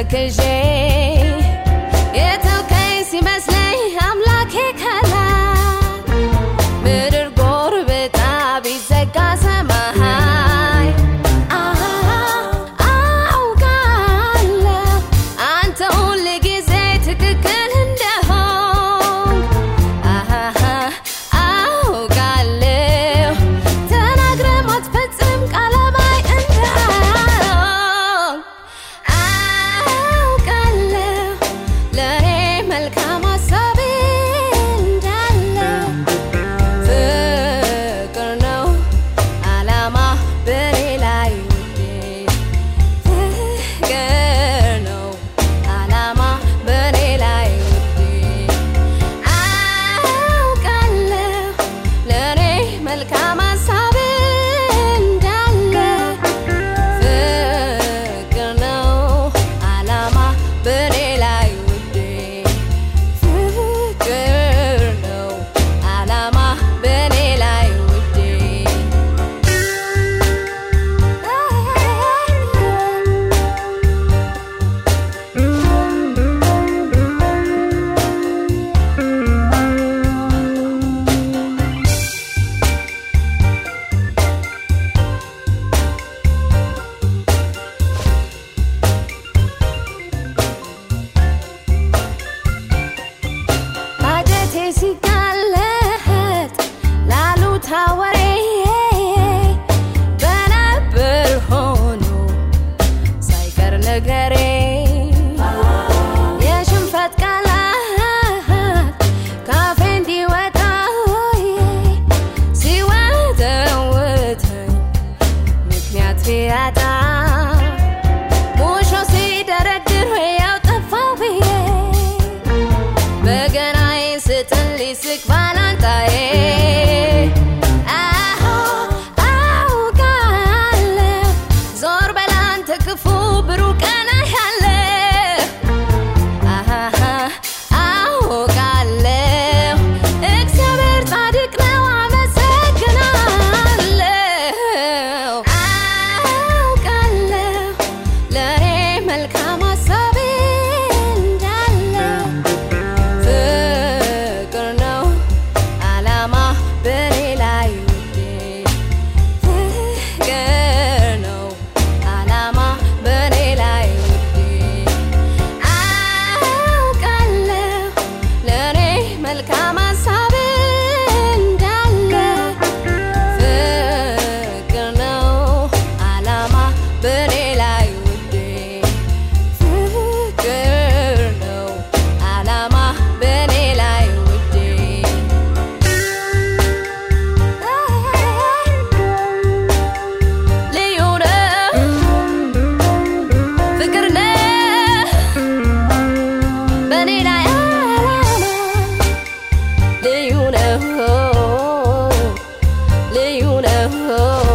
paquejei. welcome. you know.